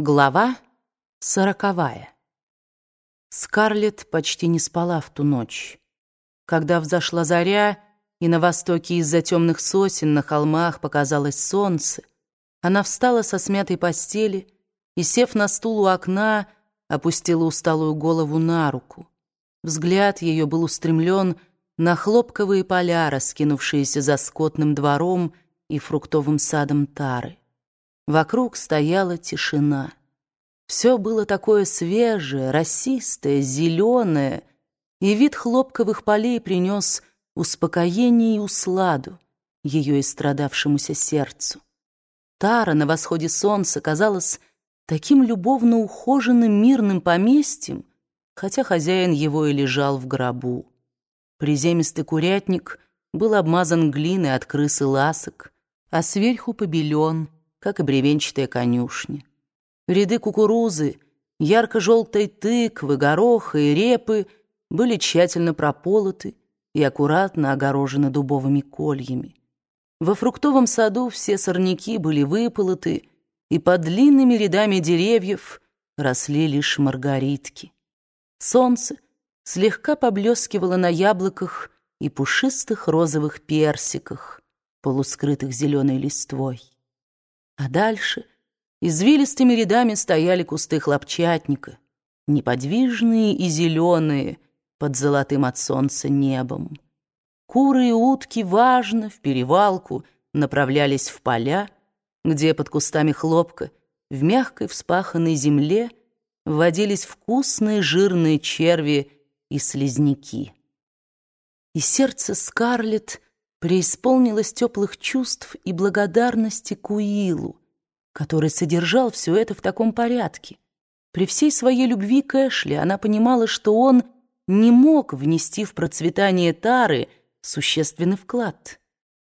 Глава сороковая. Скарлетт почти не спала в ту ночь. Когда взошла заря, и на востоке из-за темных сосен на холмах показалось солнце, она встала со смятой постели и, сев на стул у окна, опустила усталую голову на руку. Взгляд ее был устремлен на хлопковые поля, раскинувшиеся за скотным двором и фруктовым садом Тары. Вокруг стояла тишина. Все было такое свежее, росистое, зеленое, и вид хлопковых полей принес успокоение и усладу ее истрадавшемуся сердцу. Тара на восходе солнца казалась таким любовно ухоженным мирным поместьем, хотя хозяин его и лежал в гробу. Приземистый курятник был обмазан глиной от крыс и ласок, а сверху побелен — как и бревенчатая конюшня. Ряды кукурузы, ярко-желтой тыквы, гороха и репы были тщательно прополоты и аккуратно огорожены дубовыми кольями. Во фруктовом саду все сорняки были выполоты, и под длинными рядами деревьев росли лишь маргаритки. Солнце слегка поблескивало на яблоках и пушистых розовых персиках, полускрытых зеленой листвой. А дальше извилистыми рядами стояли кусты хлопчатника, неподвижные и зеленые под золотым от солнца небом. Куры и утки важно в перевалку направлялись в поля, где под кустами хлопка в мягкой вспаханной земле вводились вкусные жирные черви и слизняки. И сердце Скарлетт преисполнилась теплых чувств и благодарности к Уилу, который содержал все это в таком порядке. При всей своей любви к Эшли она понимала, что он не мог внести в процветание Тары существенный вклад.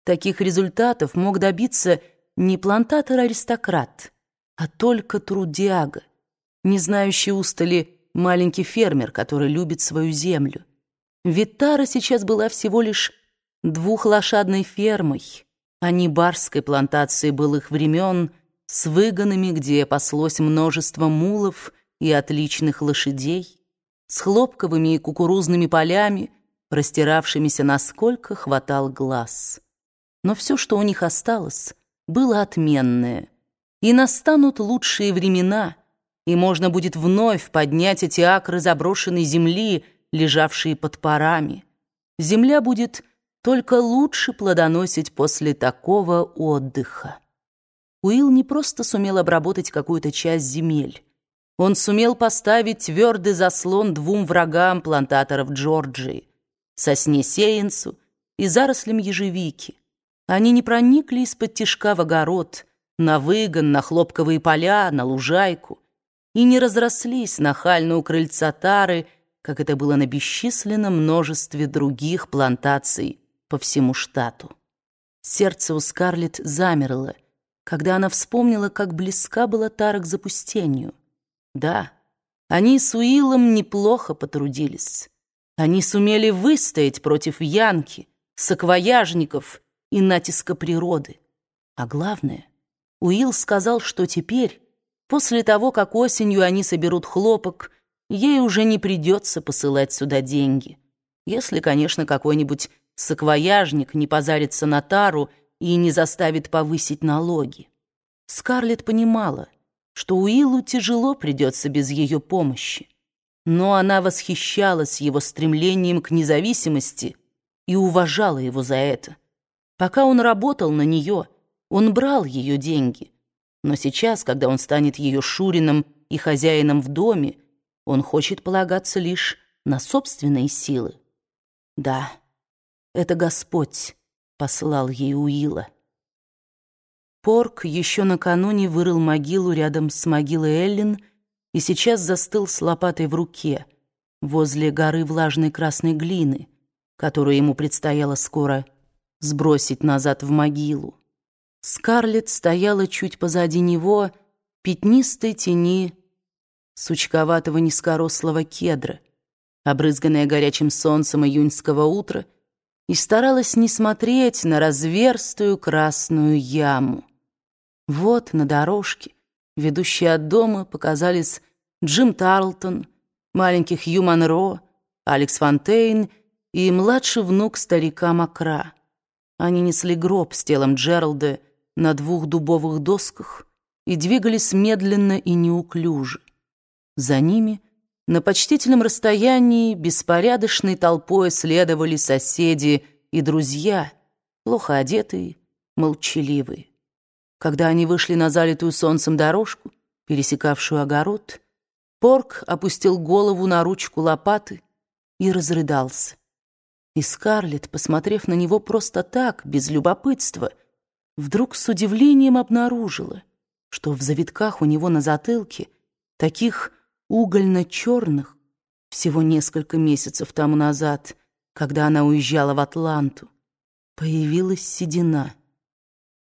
Таких результатов мог добиться не плантатор-аристократ, а только трудяга, не знающий устали маленький фермер, который любит свою землю. Ведь Тара сейчас была всего лишь двухлошадной фермой, а не барской плантацией былых времен с выгонами, где паслось множество мулов и отличных лошадей, с хлопковыми и кукурузными полями, простиравшимися насколько хватал глаз. Но все, что у них осталось, было отменное, и настанут лучшие времена, и можно будет вновь поднять эти акры заброшенной земли, лежавшие под парами. Земля будет только лучше плодоносить после такого отдыха. Уилл не просто сумел обработать какую-то часть земель. Он сумел поставить твердый заслон двум врагам плантаторов Джорджии — сосне сеянцу и зарослям ежевики. Они не проникли из-под тишка в огород, на выгон, на хлопковые поля, на лужайку и не разрослись нахально у крыльца тары, как это было на бесчисленном множестве других плантаций по всему штату. Сердце у Скарлетт замерло, когда она вспомнила, как близка была Тара к запустению. Да, они с Уиллом неплохо потрудились. Они сумели выстоять против Янки, саквояжников и натиска природы. А главное, Уилл сказал, что теперь, после того, как осенью они соберут хлопок, ей уже не придется посылать сюда деньги. Если, конечно, какой-нибудь саквояжник не позарится на тару и не заставит повысить налоги. Скарлетт понимала, что Уиллу тяжело придется без ее помощи, но она восхищалась его стремлением к независимости и уважала его за это. Пока он работал на нее, он брал ее деньги, но сейчас, когда он станет ее шурином и хозяином в доме, он хочет полагаться лишь на собственные силы. Да, это Господь послал ей Уила. Порк еще накануне вырыл могилу рядом с могилой Эллен и сейчас застыл с лопатой в руке возле горы влажной красной глины, которую ему предстояло скоро сбросить назад в могилу. Скарлетт стояла чуть позади него, пятнистой тени сучковатого низкорослого кедра, обрызганная горячим солнцем июньского утра — и старалась не смотреть на разверстую красную яму. Вот на дорожке, Ведущие от дома показались Джим Тарлтон, маленький Хью Монро, Алекс Фонтейн и младший внук старика Макра. Они несли гроб с телом Джералда на двух дубовых досках и двигались медленно и неуклюже. За ними, на почтительном расстоянии, беспорядочной толпой следовали соседи и друзья, плохо одетые, молчаливые. Когда они вышли на залитую солнцем дорожку, пересекавшую огород, Порк опустил голову на ручку лопаты и разрыдался. И Скарлетт, посмотрев на него просто так, без любопытства, вдруг с удивлением обнаружила, что в завитках у него на затылке, таких угольно-черных, всего несколько месяцев тому назад, когда она уезжала в Атланту, появилась седина.